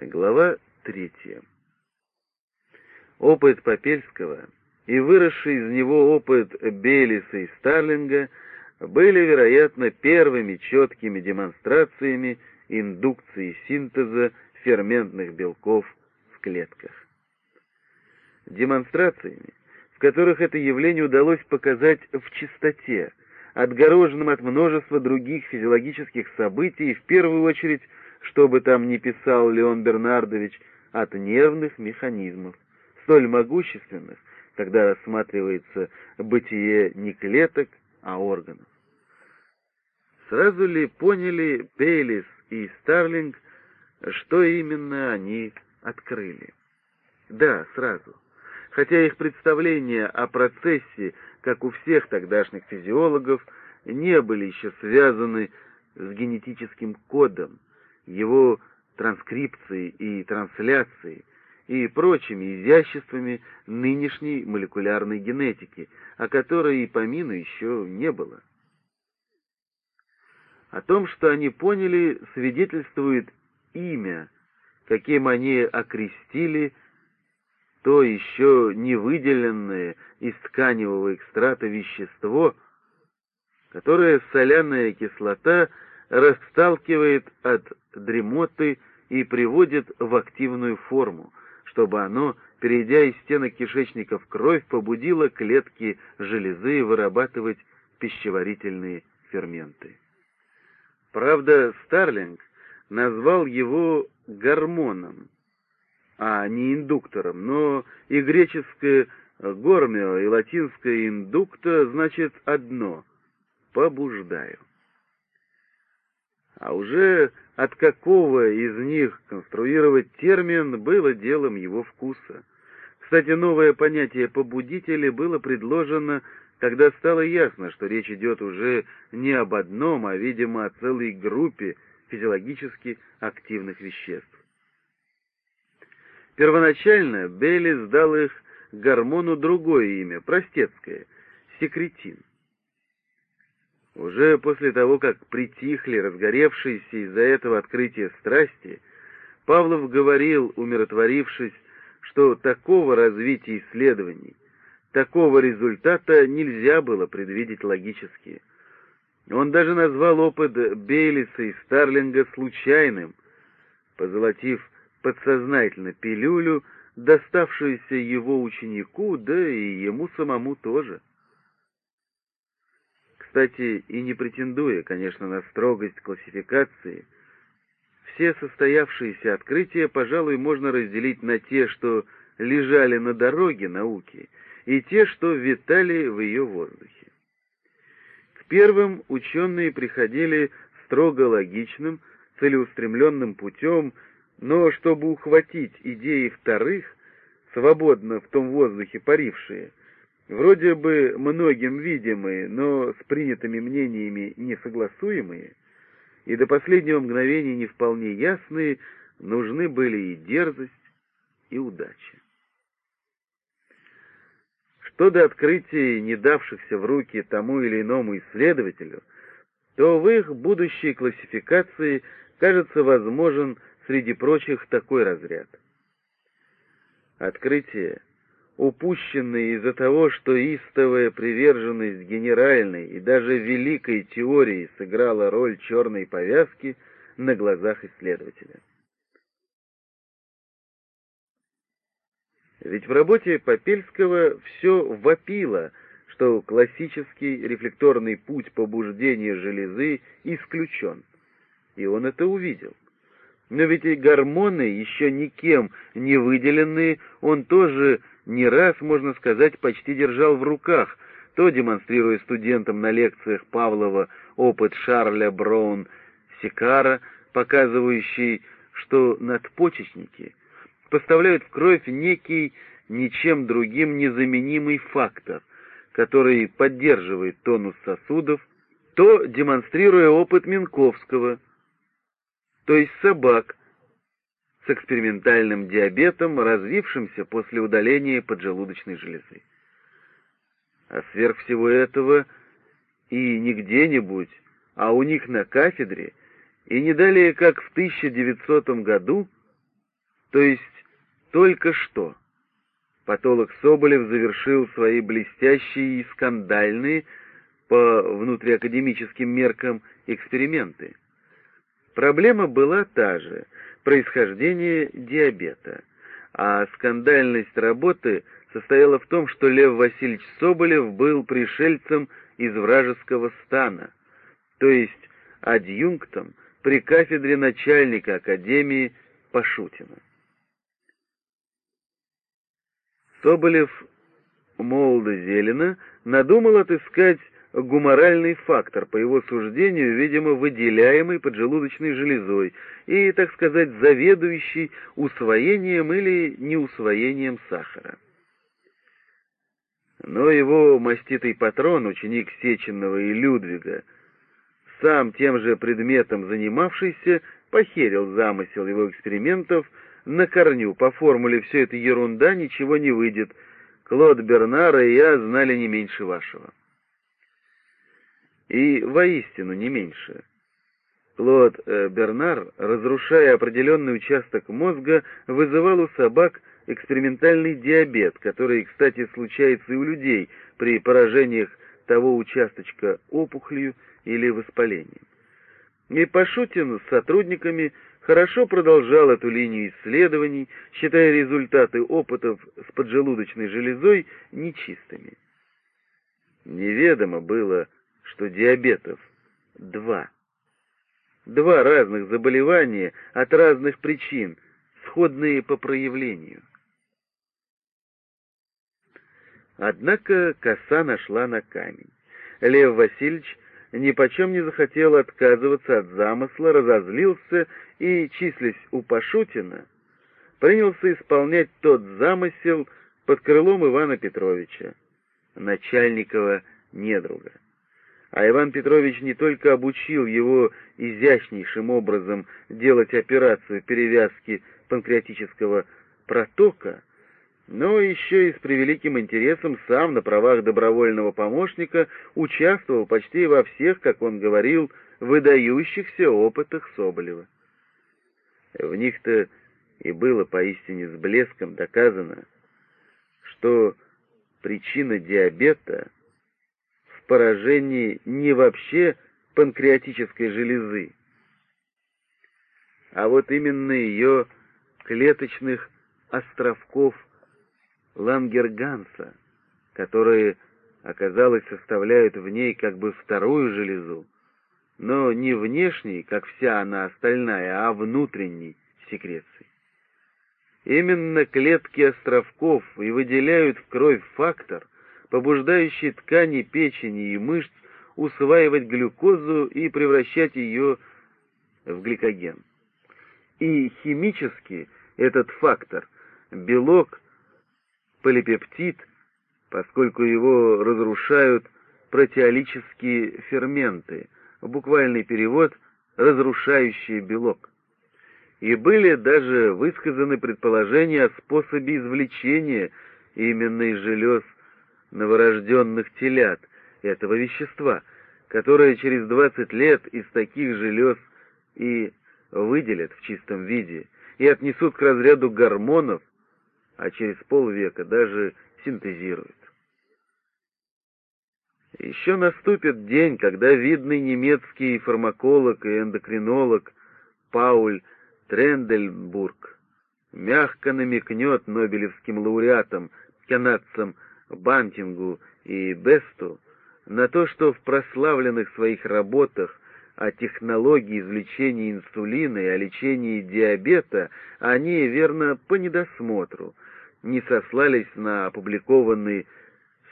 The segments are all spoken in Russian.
Глава третья. Опыт Попельского и выросший из него опыт Бейлиса и Старлинга были, вероятно, первыми четкими демонстрациями индукции синтеза ферментных белков в клетках. Демонстрациями, в которых это явление удалось показать в чистоте, отгороженным от множества других физиологических событий, в первую очередь что бы там ни писал Леон Бернардович, от нервных механизмов, столь могущественных, когда рассматривается бытие не клеток, а органов. Сразу ли поняли Пейлис и Старлинг, что именно они открыли? Да, сразу. Хотя их представления о процессе, как у всех тогдашних физиологов, не были еще связаны с генетическим кодом, его транскрипцией и трансляцией и прочими изяществами нынешней молекулярной генетики, о которой и помину еще не было. О том, что они поняли, свидетельствует имя, каким они окрестили то еще не выделенное из тканевого экстрата вещество, которое соляная кислота расталкивает от дремоты и приводит в активную форму, чтобы оно, перейдя из стенок кишечника в кровь, побудило клетки железы вырабатывать пищеварительные ферменты. Правда, Старлинг назвал его гормоном, а не индуктором, но и греческое «гормио» и латинское «индукта» значит одно — «побуждаю» а уже от какого из них конструировать термин было делом его вкуса. Кстати, новое понятие «побудители» было предложено, когда стало ясно, что речь идет уже не об одном, а, видимо, о целой группе физиологически активных веществ. Первоначально Бейли сдал их гормону другое имя, простецкое — секретин. Уже после того, как притихли разгоревшиеся из-за этого открытия страсти, Павлов говорил, умиротворившись, что такого развития исследований, такого результата нельзя было предвидеть логически. Он даже назвал опыт Бейлиса и Старлинга случайным, позолотив подсознательно пилюлю, доставшуюся его ученику, да и ему самому тоже кстати, и не претендуя, конечно, на строгость классификации, все состоявшиеся открытия, пожалуй, можно разделить на те, что лежали на дороге науки, и те, что витали в ее воздухе. К первым ученые приходили строго логичным, целеустремленным путем, но чтобы ухватить идеи вторых, свободно в том воздухе парившие, вроде бы многим видимые, но с принятыми мнениями несогласуемые, и до последнего мгновения не вполне ясные, нужны были и дерзость, и удача. Что до открытий, не давшихся в руки тому или иному исследователю, то в их будущей классификации кажется возможен среди прочих такой разряд. Открытие — упущенные из-за того, что истовая приверженность генеральной и даже великой теории сыграла роль черной повязки на глазах исследователя. Ведь в работе Попельского все вопило, что классический рефлекторный путь побуждения железы исключен, и он это увидел. Но ведь и гормоны, еще никем не выделенные, он тоже не раз, можно сказать, почти держал в руках, то демонстрируя студентам на лекциях Павлова опыт Шарля Браун Сикара, показывающий, что надпочечники поставляют в кровь некий ничем другим незаменимый фактор, который поддерживает тонус сосудов, то демонстрируя опыт Минковского, то есть собак, с экспериментальным диабетом, развившимся после удаления поджелудочной железы. А сверх всего этого и не где-нибудь, а у них на кафедре, и не далее как в 1900 году, то есть только что. Патолог Соболев завершил свои блестящие и скандальные по внутриакадемическим меркам эксперименты. Проблема была та же — происхождение диабета, а скандальность работы состояла в том, что Лев Васильевич Соболев был пришельцем из вражеского стана, то есть адъюнктом при кафедре начальника Академии Пашутина. Соболев молодо-зелено надумал отыскать гуморальный фактор, по его суждению, видимо, выделяемый поджелудочной железой и, так сказать, заведующий усвоением или неусвоением сахара. Но его маститый патрон, ученик Сеченного и Людвига, сам тем же предметом занимавшийся, похерил замысел его экспериментов на корню. По формуле «все это ерунда, ничего не выйдет». Клод Бернара и я знали не меньше вашего. И воистину не меньше. Клод э, Бернар, разрушая определенный участок мозга, вызывал у собак экспериментальный диабет, который, кстати, случается и у людей при поражениях того участочка опухолью или воспалением. И Пашутин с сотрудниками хорошо продолжал эту линию исследований, считая результаты опытов с поджелудочной железой нечистыми. Неведомо было, что диабетов два. Два разных заболевания от разных причин, сходные по проявлению. Однако коса нашла на камень. Лев Васильевич ни почем не захотел отказываться от замысла, разозлился и, числясь у Пашутина, принялся исполнять тот замысел под крылом Ивана Петровича, начальникова недруга. А Иван Петрович не только обучил его изящнейшим образом делать операцию перевязки панкреатического протока, но еще и с превеликим интересом сам на правах добровольного помощника участвовал почти во всех, как он говорил, выдающихся опытах Соболева. В них-то и было поистине с блеском доказано, что причина диабета поражении не вообще панкреатической железы, а вот именно ее клеточных островков Лангерганса, которые, оказалось, составляют в ней как бы вторую железу, но не внешней, как вся она остальная, а внутренней секреции. Именно клетки островков и выделяют в кровь фактор, побуждающий ткани печени и мышц усваивать глюкозу и превращать ее в гликоген. И химически этот фактор, белок, полипептид, поскольку его разрушают протеолические ферменты, буквальный перевод «разрушающий белок». И были даже высказаны предположения о способе извлечения именно из желез новорожденных телят этого вещества, которое через 20 лет из таких желез и выделят в чистом виде и отнесут к разряду гормонов, а через полвека даже синтезируют. Еще наступит день, когда видный немецкий фармаколог и эндокринолог Пауль Трендельбург мягко намекнет нобелевским лауреатам, канадцам Бантингу и Бесту на то, что в прославленных своих работах о технологии извлечения инсулина и о лечении диабета они, верно, по недосмотру, не сослались на опубликованный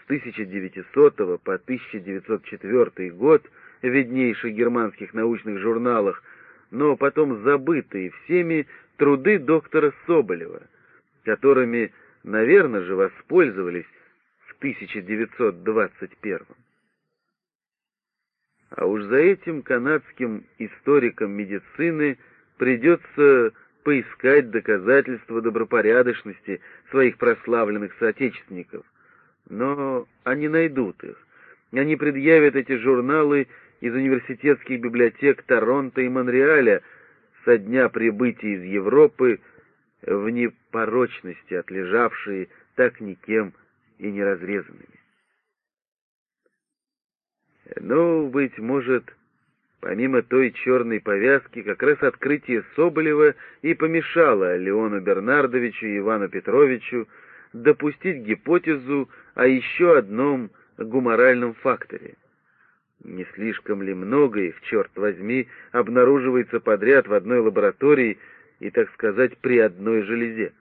с 1900 по 1904 год виднейших германских научных журналах, но потом забытые всеми труды доктора Соболева, которыми, наверное же, воспользовались 1921. А уж за этим канадским историкам медицины придется поискать доказательства добропорядочности своих прославленных соотечественников, но они найдут их. Они предъявят эти журналы из университетских библиотек Торонто и Монреаля со дня прибытия из Европы в непорочности, отлежавшие так никем и не разрезанными. Но, быть может, помимо той черной повязки, как раз открытие Соболева и помешало Леону Бернардовичу и Ивану Петровичу допустить гипотезу о еще одном гуморальном факторе. Не слишком ли много их, черт возьми, обнаруживается подряд в одной лаборатории и, так сказать, при одной железе?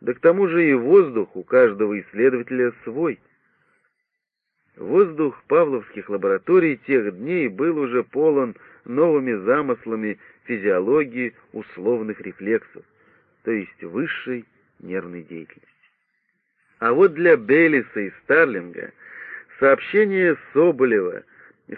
Да к тому же и воздух у каждого исследователя свой. Воздух павловских лабораторий тех дней был уже полон новыми замыслами физиологии условных рефлексов, то есть высшей нервной деятельности. А вот для Беллиса и Старлинга сообщение Соболева,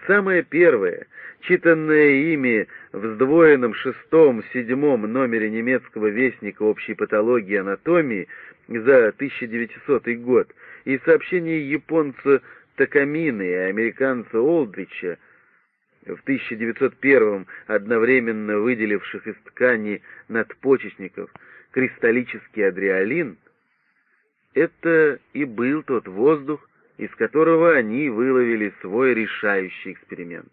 самое первое, читанное ими в сдвоенном шестом-седьмом номере немецкого вестника общей патологии анатомии за 1900 год, и сообщение японца Такамины и американца Олдрича, в 1901 одновременно выделивших из ткани надпочечников кристаллический адреалин, это и был тот воздух, из которого они выловили свой решающий эксперимент.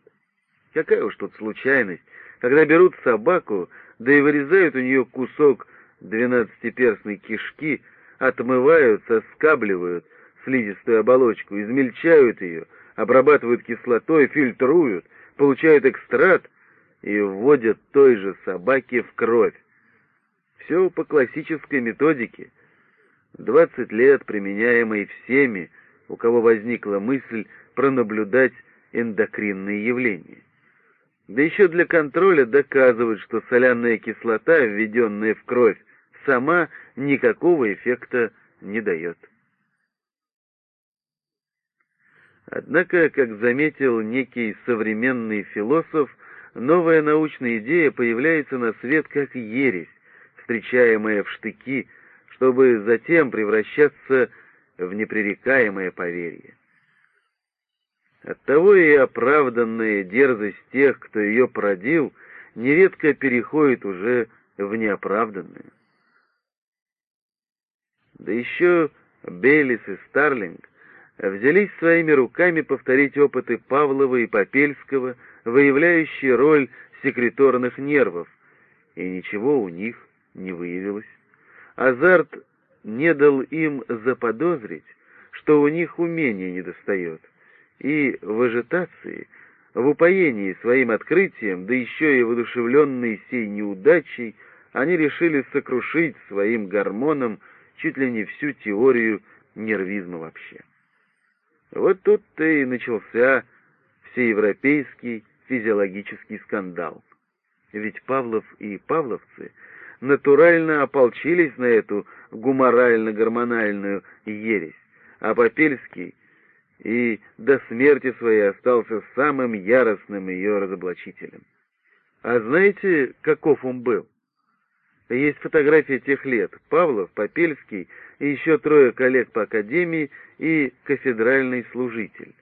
Какая уж тут случайность, когда берут собаку, да и вырезают у нее кусок двенадцатиперстной кишки, отмывают, соскабливают слизистую оболочку, измельчают ее, обрабатывают кислотой, фильтруют, получают экстракт и вводят той же собаке в кровь. Все по классической методике. Двадцать лет, применяемой всеми, у кого возникла мысль пронаблюдать эндокринные явления. Да еще для контроля доказывают, что соляная кислота, введенная в кровь, сама никакого эффекта не дает. Однако, как заметил некий современный философ, новая научная идея появляется на свет как ересь, встречаемая в штыки, чтобы затем превращаться в непререкаемое поверье. Оттого и оправданная дерзость тех, кто ее породил, нередко переходит уже в неоправданную. Да еще Бейлис и Старлинг взялись своими руками повторить опыты Павлова и Попельского, выявляющие роль секреторных нервов, и ничего у них не выявилось. Азарт не дал им заподозрить, что у них умения недостает, и в ажитации, в упоении своим открытием, да еще и воодушевленные сей неудачей, они решили сокрушить своим гормоном чуть ли не всю теорию нервизма вообще. Вот тут-то и начался всеевропейский физиологический скандал. Ведь Павлов и павловцы натурально ополчились на эту гуморально-гормональную ересь, а Попельский и до смерти своей остался самым яростным ее разоблачителем. А знаете, каков он был? Есть фотография тех лет. Павлов, Попельский и еще трое коллег по академии и кафедральный служитель.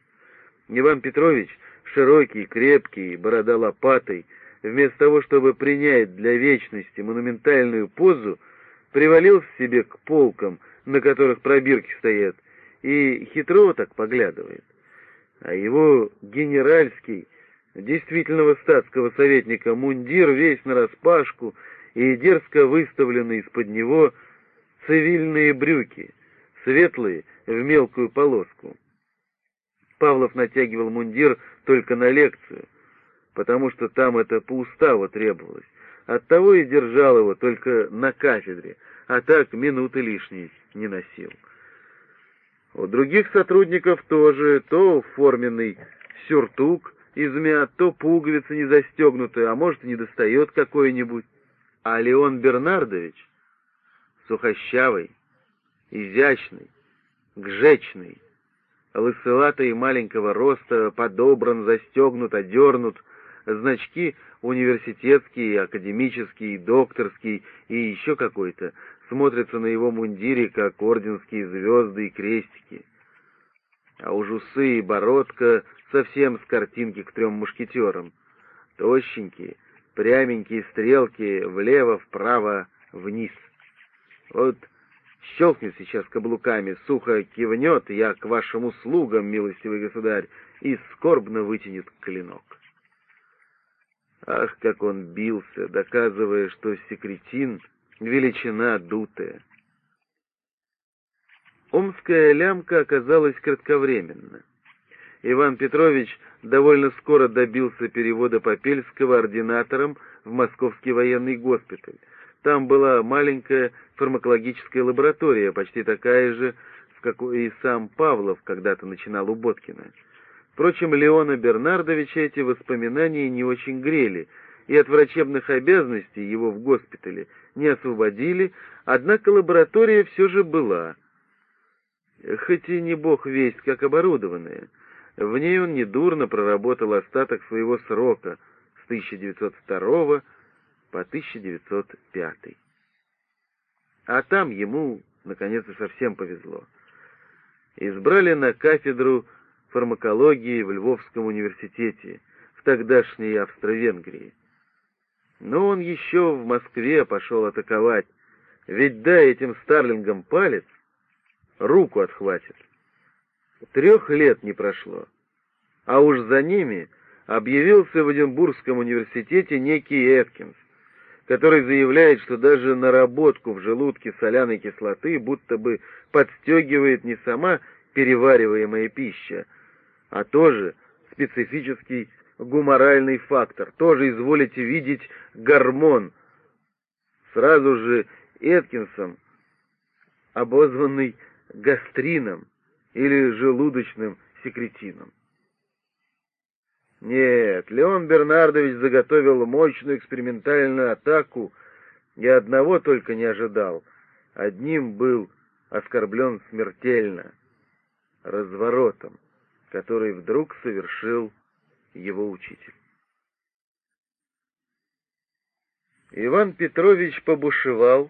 Иван Петрович, широкий, крепкий, борода лопатой, вместо того, чтобы принять для вечности монументальную позу, привалился себе к полкам, на которых пробирки стоят, и хитро так поглядывает. А его генеральский, действительного статского советника мундир весь нараспашку и дерзко выставленный из-под него цивильные брюки, светлые, в мелкую полоску. Павлов натягивал мундир только на лекцию, потому что там это по уставу требовалось. Оттого и держал его только на кафедре, а так минуты лишней не носил. У других сотрудников тоже то форменный сюртук измят, то пуговица не застегнутая, а может, не достает какой-нибудь. А Леон Бернардович, сухощавый, изящный, гжечный, лысоватый маленького роста, подобран, застегнут, одернут, значки университетские, академические, докторские и еще какой-то смотрятся на его мундире, как орденские звезды и крестики. А уж усы и бородка совсем с картинки к трем мушкетерам. Тощенькие, пряменькие стрелки влево, вправо, вниз. Вот щелкнет сейчас каблуками, сухо кивнет, я к вашим услугам, милостивый государь, и скорбно вытянет клинок. Ах, как он бился, доказывая, что секретин — величина дутая. Омская лямка оказалась кратковременна. Иван Петрович довольно скоро добился перевода Попельского ординатором в Московский военный госпиталь. Там была маленькая фармакологическая лаборатория, почти такая же, в какой и сам Павлов когда-то начинал у Боткина. Впрочем, Леона Бернардовича эти воспоминания не очень грели, и от врачебных обязанностей его в госпитале не освободили, однако лаборатория все же была, хоть и не бог весть как оборудованная — в ней он недурно проработал остаток своего срока с 1902 по 1905. А там ему, наконец, совсем повезло. Избрали на кафедру фармакологии в Львовском университете, в тогдашней Австро-Венгрии. Но он еще в Москве пошел атаковать, ведь дай этим старлингам палец, руку отхватит. Трех лет не прошло, а уж за ними объявился в Эдинбургском университете некий Эткинс, который заявляет, что даже наработку в желудке соляной кислоты будто бы подстегивает не сама перевариваемая пища, а тоже специфический гуморальный фактор, тоже, изволите видеть, гормон. Сразу же Эткинсом, обозванный гастрином, или желудочным секретином. Нет, Леон Бернардович заготовил мощную экспериментальную атаку и одного только не ожидал. Одним был оскорблен смертельно, разворотом, который вдруг совершил его учитель. Иван Петрович побушевал,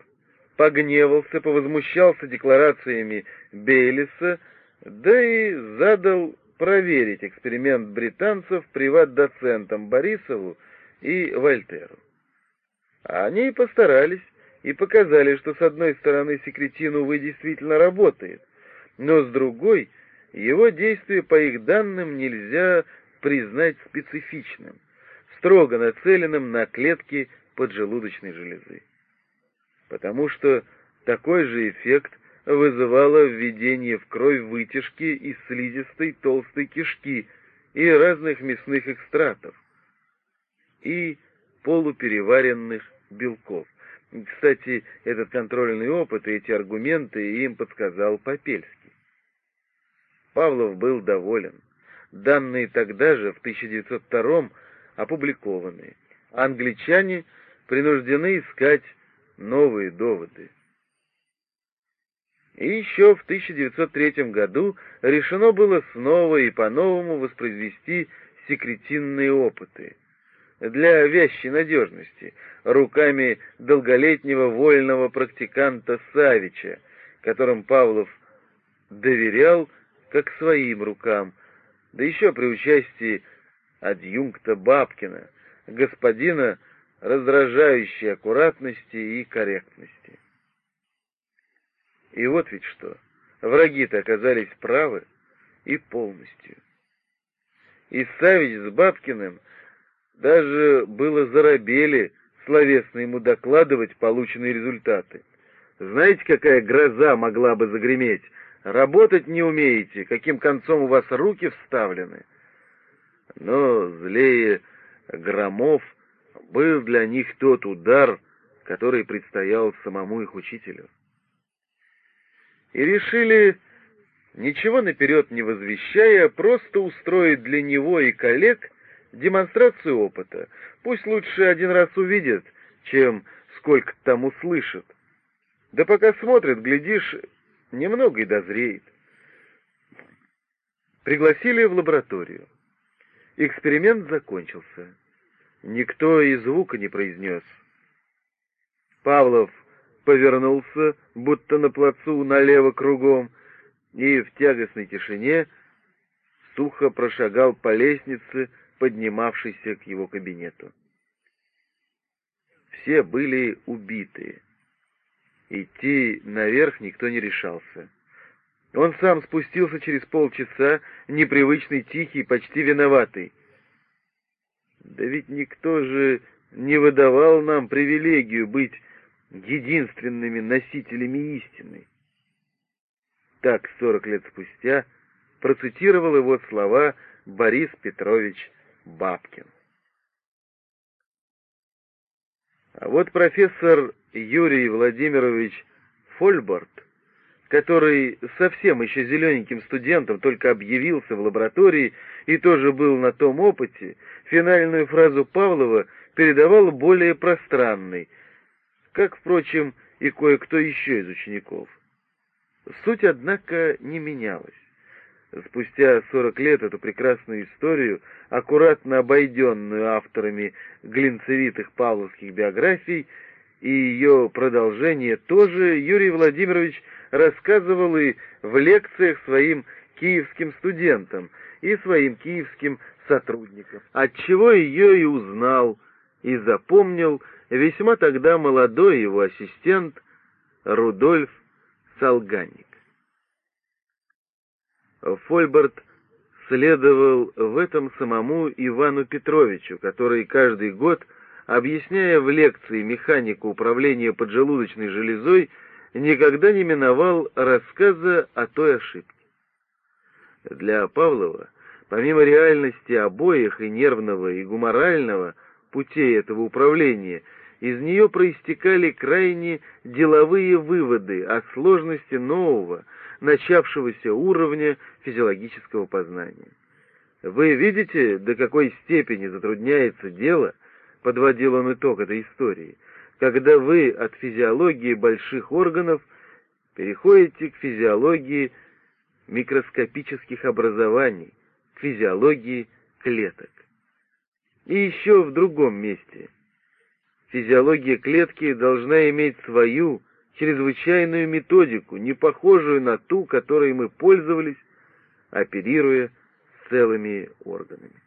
погневался, повозмущался декларациями Бейлиса, да и задал проверить эксперимент британцев приват-доцентам Борисову и Вольтеру. Они постарались и показали, что с одной стороны секретин, увы, действительно работает, но с другой его действие по их данным нельзя признать специфичным, строго нацеленным на клетки поджелудочной железы. Потому что такой же эффект вызывало введение в кровь вытяжки из слизистой толстой кишки и разных мясных экстратов и полупереваренных белков. Кстати, этот контрольный опыт и эти аргументы им подсказал Попельский. Павлов был доволен. Данные тогда же, в 1902 опубликованы. Англичане принуждены искать новые доводы. И еще в 1903 году решено было снова и по-новому воспроизвести секретинные опыты для вящей надежности руками долголетнего вольного практиканта Савича, которым Павлов доверял как своим рукам, да еще при участии адъюнкта Бабкина, господина раздражающей аккуратности и корректности. И вот ведь что, враги-то оказались правы и полностью. И Савич с Бабкиным даже было заробели словесно ему докладывать полученные результаты. Знаете, какая гроза могла бы загреметь? Работать не умеете, каким концом у вас руки вставлены. Но злее громов был для них тот удар, который предстоял самому их учителю и решили, ничего наперед не возвещая, просто устроить для него и коллег демонстрацию опыта. Пусть лучше один раз увидят, чем сколько там услышат. Да пока смотрят, глядишь, немного и дозреет. Пригласили в лабораторию. Эксперимент закончился. Никто и звука не произнес. Павлов повернулся, будто на плацу налево кругом, и в тягостной тишине сухо прошагал по лестнице, поднимавшейся к его кабинету. Все были убиты, Идти наверх никто не решался. Он сам спустился через полчаса, непривычный, тихий, почти виноватый. Да ведь никто же не выдавал нам привилегию быть единственными носителями истины. Так, сорок лет спустя, процитировал его слова Борис Петрович Бабкин. А вот профессор Юрий Владимирович Фольборт, который совсем еще зелененьким студентом только объявился в лаборатории и тоже был на том опыте, финальную фразу Павлова передавал более пространной, как, впрочем, и кое-кто еще из учеников. Суть, однако, не менялась. Спустя сорок лет эту прекрасную историю, аккуратно обойденную авторами глинцевитых павловских биографий, и ее продолжение тоже Юрий Владимирович рассказывал и в лекциях своим киевским студентам и своим киевским сотрудникам, отчего ее и узнал, и запомнил весьма тогда молодой его ассистент Рудольф Салганик. Фольберт следовал в этом самому Ивану Петровичу, который каждый год, объясняя в лекции механику управления поджелудочной железой, никогда не миновал рассказа о той ошибке. Для Павлова, помимо реальности обоих и нервного, и гуморального путей этого управления, из нее проистекали крайне деловые выводы о сложности нового, начавшегося уровня физиологического познания. Вы видите, до какой степени затрудняется дело, подводил он итог этой истории, когда вы от физиологии больших органов переходите к физиологии микроскопических образований, к физиологии клеток. И еще в другом месте. Физиология клетки должна иметь свою, чрезвычайную методику, не похожую на ту, которой мы пользовались, оперируя целыми органами.